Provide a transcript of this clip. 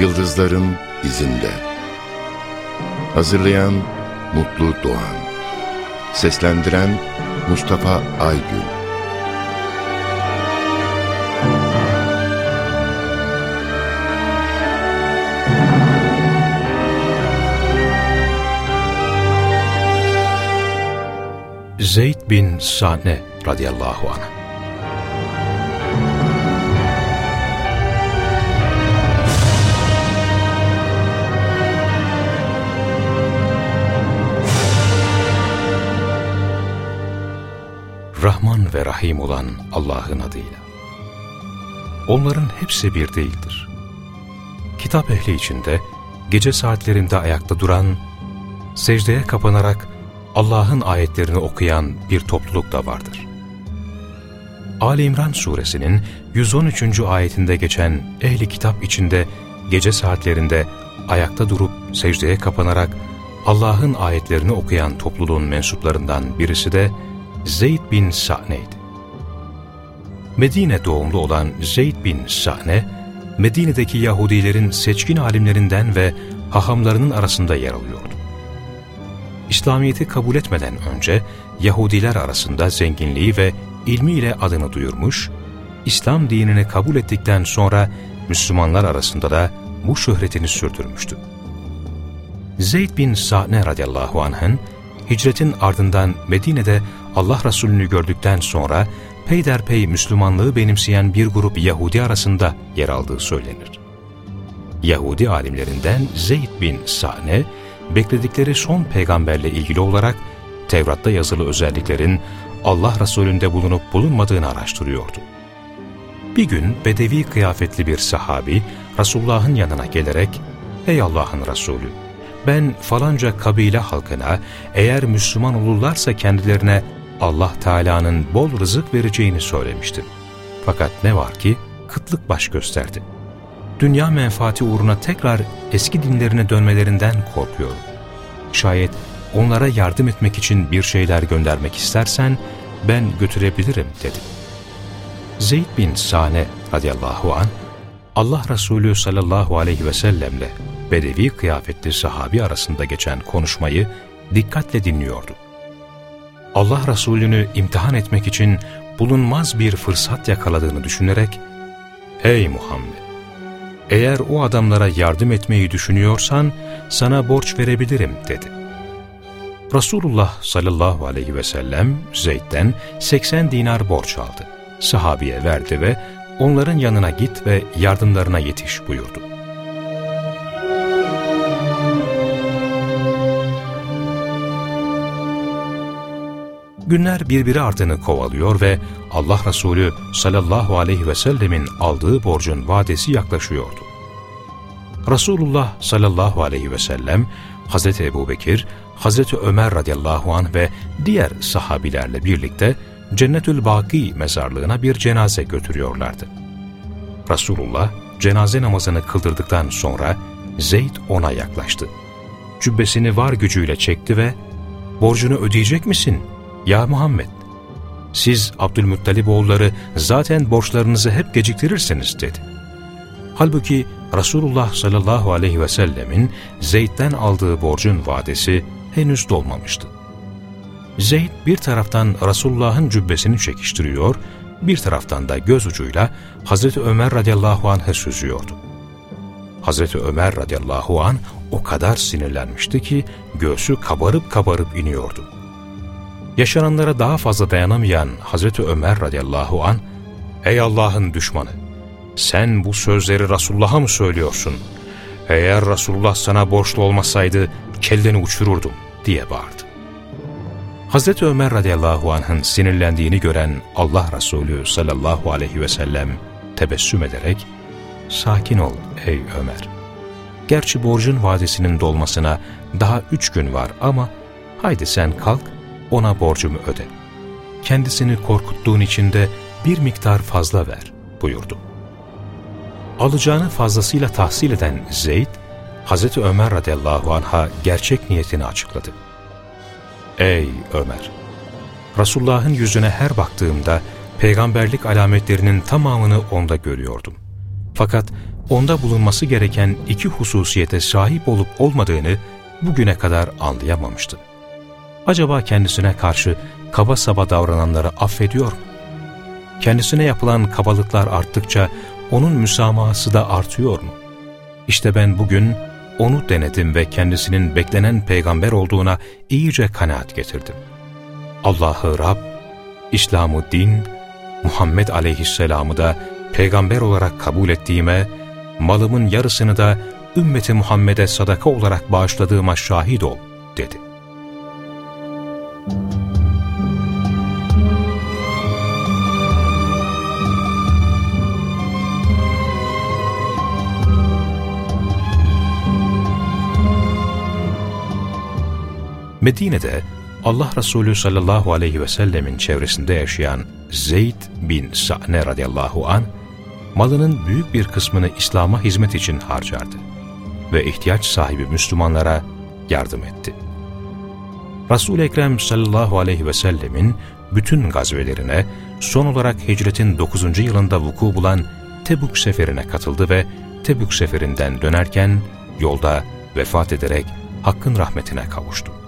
Yıldızların izinde. Hazırlayan Mutlu Doğan. Seslendiren Mustafa Aygün. Zeyd bin Sane radıyallahu anh Rahman ve Rahim olan Allah'ın adıyla. Onların hepsi bir değildir. Kitap ehli içinde gece saatlerinde ayakta duran, secdeye kapanarak Allah'ın ayetlerini okuyan bir topluluk da vardır. Ali İmran suresinin 113. ayetinde geçen ehli kitap içinde gece saatlerinde ayakta durup secdeye kapanarak Allah'ın ayetlerini okuyan topluluğun mensuplarından birisi de Zeyd bin Sa'ne'ydi. Medine doğumlu olan Zeyd bin Sa'ne, Medine'deki Yahudilerin seçkin alimlerinden ve hahamlarının arasında yer alıyordu. İslamiyet'i kabul etmeden önce Yahudiler arasında zenginliği ve ilmiyle adını duyurmuş, İslam dinini kabul ettikten sonra Müslümanlar arasında da bu şöhretini sürdürmüştü. Zeyd bin Sa'ne radıyallahu anh'ın hicretin ardından Medine'de Allah Resulü'nü gördükten sonra peyderpey Müslümanlığı benimseyen bir grup Yahudi arasında yer aldığı söylenir. Yahudi alimlerinden Zeyd bin Sa'ne, bekledikleri son peygamberle ilgili olarak Tevrat'ta yazılı özelliklerin Allah Resulü'nde bulunup bulunmadığını araştırıyordu. Bir gün bedevi kıyafetli bir sahabi Resulullah'ın yanına gelerek ''Ey Allah'ın Resulü, ben falanca kabile halkına eğer Müslüman olurlarsa kendilerine Allah Teala'nın bol rızık vereceğini söylemiştim. Fakat ne var ki kıtlık baş gösterdi. Dünya menfaati uğruna tekrar eski dinlerine dönmelerinden korkuyorum. Şayet onlara yardım etmek için bir şeyler göndermek istersen ben götürebilirim dedi. Zeyd bin Sane radıyallahu an Allah Resulü sallallahu aleyhi ve sellemle Bedevi kıyafetli sahabi arasında geçen konuşmayı dikkatle dinliyordu. Allah Resulü'nü imtihan etmek için bulunmaz bir fırsat yakaladığını düşünerek, ''Ey Muhammed! Eğer o adamlara yardım etmeyi düşünüyorsan sana borç verebilirim.'' dedi. Resulullah sallallahu aleyhi ve sellem Zeyd'den 80 dinar borç aldı. Sahabiye verdi ve onların yanına git ve yardımlarına yetiş buyurdu. Günler birbiri ardını kovalıyor ve Allah Resulü sallallahu aleyhi ve sellemin aldığı borcun vadesi yaklaşıyordu. Resulullah sallallahu aleyhi ve sellem, Hazreti Ebu Bekir, Hazreti Ömer radıyallahu anh ve diğer sahabilerle birlikte Cennetül Baki mezarlığına bir cenaze götürüyorlardı. Resulullah cenaze namazını kıldırdıktan sonra Zeyd ona yaklaştı. Cübbesini var gücüyle çekti ve ''Borcunu ödeyecek misin?'' ''Ya Muhammed, siz Abdülmuttalip oğulları zaten borçlarınızı hep geciktirirsiniz.'' dedi. Halbuki Resulullah sallallahu aleyhi ve sellemin Zeyd'den aldığı borcun vadesi henüz dolmamıştı. Zeyd bir taraftan Resulullah'ın cübbesini çekiştiriyor, bir taraftan da göz ucuyla Hazreti Ömer radıyallahu anh'ı süzüyordu. Hazreti Ömer radıyallahu an o kadar sinirlenmişti ki göğsü kabarıp kabarıp iniyordu. Yaşananlara daha fazla dayanamayan Hazreti Ömer radıyallahu an ''Ey Allah'ın düşmanı! Sen bu sözleri Resulullah'a mı söylüyorsun? Eğer Resulullah sana borçlu olmasaydı kelleni uçururdum.'' diye bağırdı. Hazreti Ömer radıyallahu anh'ın sinirlendiğini gören Allah Resulü sallallahu aleyhi ve sellem tebessüm ederek ''Sakin ol ey Ömer. Gerçi borcun vadesinin dolmasına daha üç gün var ama haydi sen kalk ona borcumu öde. Kendisini korkuttuğun için de bir miktar fazla ver buyurdu. Alacağını fazlasıyla tahsil eden Zeyd, Hz. Ömer radıyallahu anh'a gerçek niyetini açıkladı. Ey Ömer! Resulullah'ın yüzüne her baktığımda peygamberlik alametlerinin tamamını onda görüyordum. Fakat onda bulunması gereken iki hususiyete sahip olup olmadığını bugüne kadar anlayamamıştım. Acaba kendisine karşı kaba saba davrananları affediyor mu? Kendisine yapılan kabalıklar arttıkça onun müsamahası da artıyor mu? İşte ben bugün onu denedim ve kendisinin beklenen peygamber olduğuna iyice kanaat getirdim. Allah'ı Rab, İslam'ı din, Muhammed aleyhisselamı da peygamber olarak kabul ettiğime, malımın yarısını da ümmeti Muhammed'e sadaka olarak bağışladığıma şahit ol, dedi. Medine'de Allah Resulü sallallahu aleyhi ve sellemin çevresinde yaşayan Zeyd bin Sa'ne radıyallahu an malının büyük bir kısmını İslam'a hizmet için harcardı ve ihtiyaç sahibi Müslümanlara yardım etti. Resul-i Ekrem sallallahu aleyhi ve sellemin bütün gazvelerine son olarak hicretin 9. yılında vuku bulan Tebük seferine katıldı ve Tebük seferinden dönerken yolda vefat ederek Hakk'ın rahmetine kavuştu.